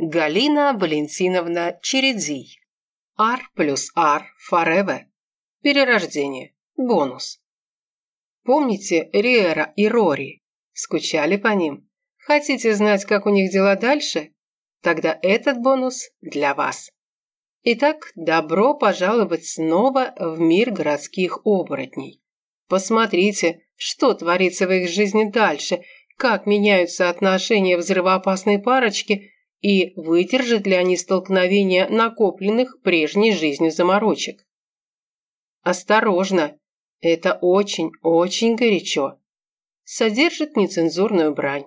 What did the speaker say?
Галина Валентиновна Чередзий. R плюс R forever. Перерождение. Бонус. Помните Риэра и Рори? Скучали по ним? Хотите знать, как у них дела дальше? Тогда этот бонус для вас. Итак, добро пожаловать снова в мир городских оборотней. Посмотрите, что творится в их жизни дальше, как меняются отношения взрывоопасной парочки и выдержат ли они столкновения накопленных прежней жизнью заморочек. Осторожно, это очень-очень горячо. Содержит нецензурную брань.